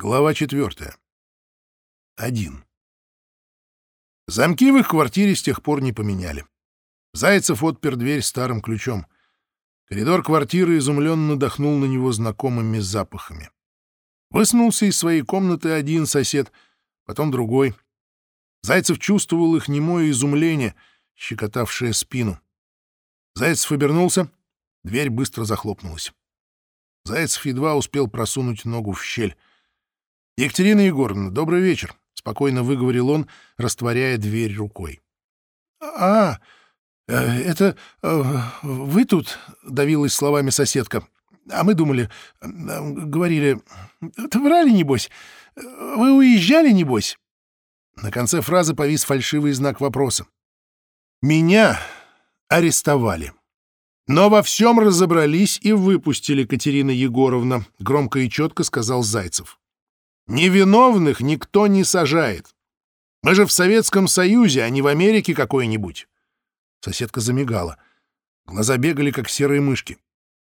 Глава четвертая. Один. Замки в их квартире с тех пор не поменяли. Зайцев отпер дверь старым ключом. Коридор квартиры изумленно дохнул на него знакомыми запахами. Высунулся из своей комнаты один сосед, потом другой. Зайцев чувствовал их немое изумление, щекотавшее спину. Зайцев обернулся, дверь быстро захлопнулась. Зайцев едва успел просунуть ногу в щель. «Екатерина Егоровна, добрый вечер», — спокойно выговорил он, растворяя дверь рукой. «А, э, это э, вы тут?» — давилась словами соседка. «А мы думали, э, говорили... Это врали, небось? Вы уезжали, небось?» На конце фразы повис фальшивый знак вопроса. «Меня арестовали». Но во всем разобрались и выпустили, Катерина Егоровна, громко и четко сказал Зайцев. Невиновных никто не сажает. Мы же в Советском Союзе, а не в Америке какой-нибудь. Соседка замигала. Глаза бегали, как серые мышки.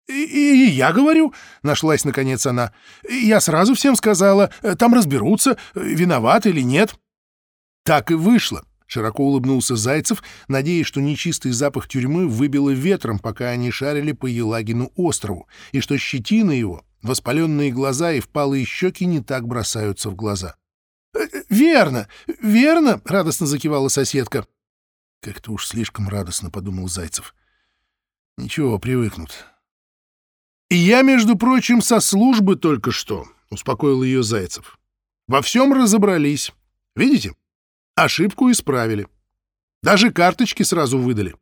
И, я говорю, нашлась наконец она. Я сразу всем сказала, там разберутся, виноват или нет. Так и вышло. Широко улыбнулся Зайцев, надеясь, что нечистый запах тюрьмы выбило ветром, пока они шарили по Елагину острову, и что щетина его Воспаленные глаза и впалые щеки не так бросаются в глаза. «Э, «Верно, верно!» — радостно закивала соседка. «Как-то уж слишком радостно», — подумал Зайцев. «Ничего, привыкнут». «И я, между прочим, со службы только что», — успокоил ее Зайцев. «Во всем разобрались. Видите? Ошибку исправили. Даже карточки сразу выдали.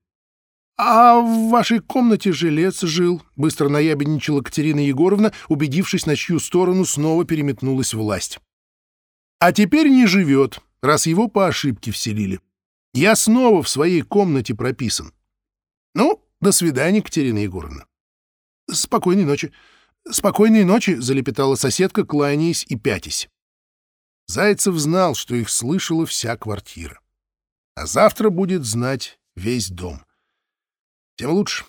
«А в вашей комнате жилец жил», — быстро наябедничала Катерина Егоровна, убедившись, на чью сторону снова переметнулась власть. «А теперь не живет, раз его по ошибке вселили. Я снова в своей комнате прописан. Ну, до свидания, Катерина Егоровна». «Спокойной ночи, спокойной ночи», — залепетала соседка, кланяясь и пятясь. Зайцев знал, что их слышала вся квартира. А завтра будет знать весь дом. — тем лучше.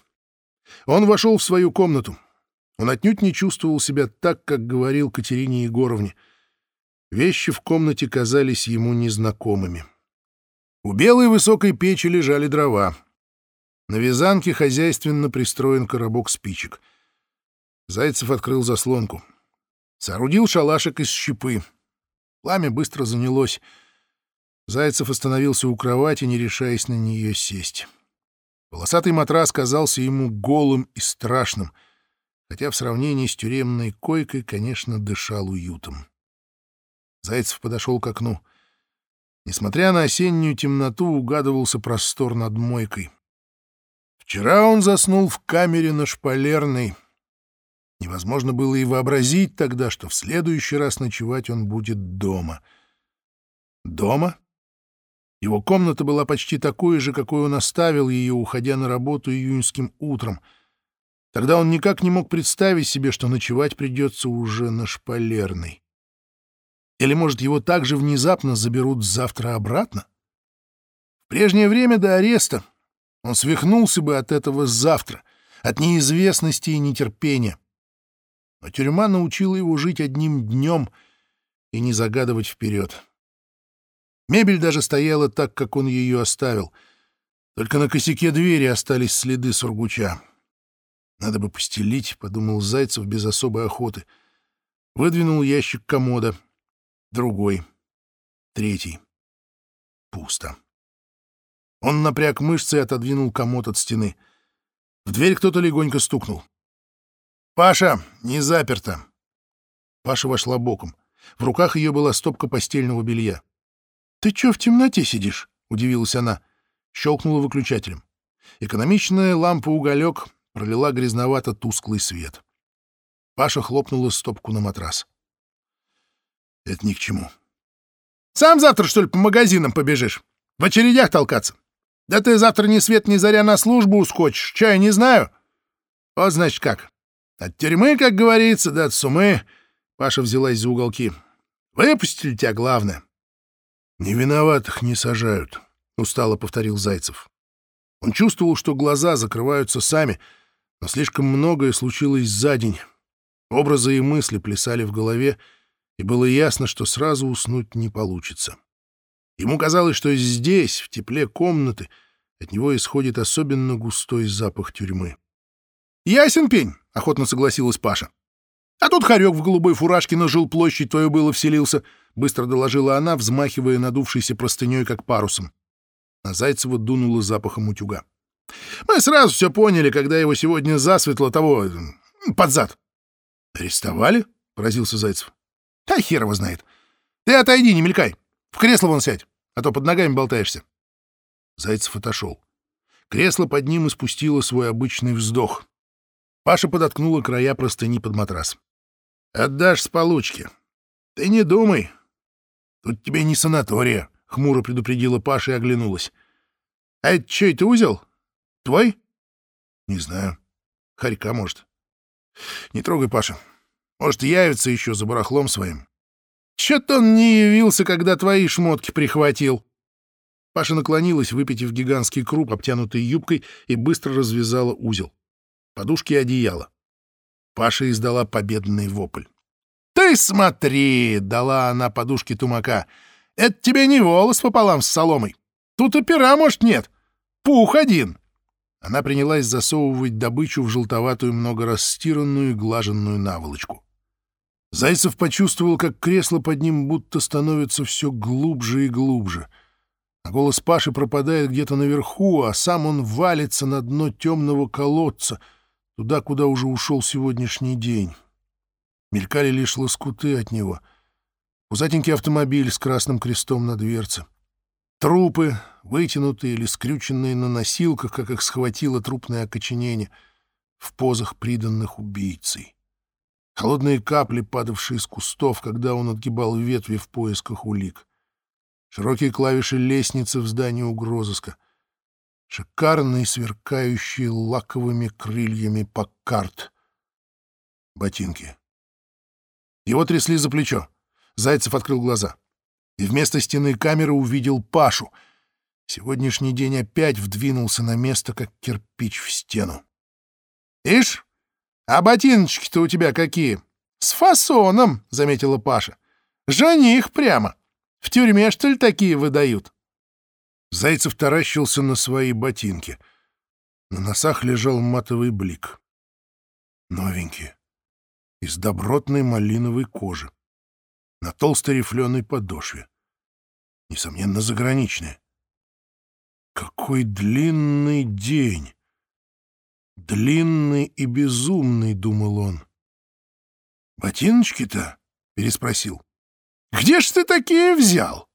Он вошел в свою комнату. Он отнюдь не чувствовал себя так, как говорил Катерине Егоровне. Вещи в комнате казались ему незнакомыми. У белой высокой печи лежали дрова. На вязанке хозяйственно пристроен коробок спичек. Зайцев открыл заслонку. Соорудил шалашик из щепы. Пламя быстро занялось. Зайцев остановился у кровати, не решаясь на нее сесть. Полосатый матрас казался ему голым и страшным, хотя в сравнении с тюремной койкой, конечно, дышал уютом. Зайцев подошел к окну. Несмотря на осеннюю темноту, угадывался простор над мойкой. Вчера он заснул в камере на шпалерной. Невозможно было и вообразить тогда, что в следующий раз ночевать он будет дома. Дома? Его комната была почти такой же, какой он оставил ее, уходя на работу июньским утром. Тогда он никак не мог представить себе, что ночевать придется уже на шпалерной. Или, может, его также внезапно заберут завтра обратно? В прежнее время до ареста он свихнулся бы от этого завтра, от неизвестности и нетерпения. Но тюрьма научила его жить одним днем и не загадывать вперед. Мебель даже стояла так, как он ее оставил. Только на косяке двери остались следы сургуча. «Надо бы постелить», — подумал Зайцев без особой охоты. Выдвинул ящик комода. Другой. Третий. Пусто. Он напряг мышцы и отодвинул комод от стены. В дверь кто-то легонько стукнул. «Паша, не заперто!» Паша вошла боком. В руках ее была стопка постельного белья. «Ты чё в темноте сидишь?» — удивилась она. Щелкнула выключателем. Экономичная лампа-уголек пролила грязновато-тусклый свет. Паша хлопнула стопку на матрас. «Это ни к чему». «Сам завтра, что ли, по магазинам побежишь? В очередях толкаться? Да ты завтра ни свет ни заря на службу ускочишь. Чай не знаю. Вот, значит, как. От тюрьмы, как говорится, да от сумы...» Паша взялась за уголки. «Выпустили тебя, главное. «Невиноватых не сажают», — устало повторил Зайцев. Он чувствовал, что глаза закрываются сами, но слишком многое случилось за день. Образы и мысли плясали в голове, и было ясно, что сразу уснуть не получится. Ему казалось, что здесь, в тепле комнаты, от него исходит особенно густой запах тюрьмы. «Ясен пень!» — охотно согласилась Паша. «А тут хорек в голубой фуражке на жилплощадь твою было вселился», — быстро доложила она, взмахивая надувшейся простыней, как парусом. На Зайцева дунуло запахом утюга. «Мы сразу все поняли, когда его сегодня засветло того... под зад». «Арестовали?» — поразился Зайцев. «Да хер его знает. Ты отойди, не мелькай. В кресло вон сядь, а то под ногами болтаешься». Зайцев отошел. Кресло под ним испустило свой обычный вздох. Паша подоткнула края простыни под матрас. «Отдашь с получки. Ты не думай. Тут тебе не санатория», — хмуро предупредила Паша и оглянулась. «А это что, это узел? Твой?» «Не знаю. Харька, может». «Не трогай, Паша. Может, явится еще за барахлом своим». «Чё-то он не явился, когда твои шмотки прихватил». Паша наклонилась, выпитив гигантский круп, обтянутый юбкой, и быстро развязала узел. Подушки и одеяло. Паша издала победный вопль. «Ты смотри!» — дала она подушке тумака. «Это тебе не волос пополам с соломой. Тут и пера, может, нет. Пух один!» Она принялась засовывать добычу в желтоватую, много раз стиранную и глаженную наволочку. Зайцев почувствовал, как кресло под ним будто становится все глубже и глубже. А голос Паши пропадает где-то наверху, а сам он валится на дно темного колодца, туда, куда уже ушел сегодняшний день. Мелькали лишь лоскуты от него. Пузатенький автомобиль с красным крестом на дверце. Трупы, вытянутые или скрюченные на носилках, как их схватило трупное окоченение, в позах, приданных убийцей. Холодные капли, падавшие из кустов, когда он отгибал ветви в поисках улик. Широкие клавиши лестницы в здании угрозыска. Шикарный, сверкающий лаковыми крыльями покарт. Ботинки. Его трясли за плечо. Зайцев открыл глаза. И вместо стены камеры увидел Пашу. Сегодняшний день опять вдвинулся на место, как кирпич в стену. «Ишь, а ботиночки-то у тебя какие? С фасоном, заметила Паша. Жених прямо. В тюрьме, что ли, такие выдают? Зайцев таращился на свои ботинки. На носах лежал матовый блик. Новенькие. Из добротной малиновой кожи. На толстой рифленой подошве. Несомненно, заграничные. Какой длинный день! Длинный и безумный, — думал он. «Ботиночки-то?» — переспросил. «Где ж ты такие взял?»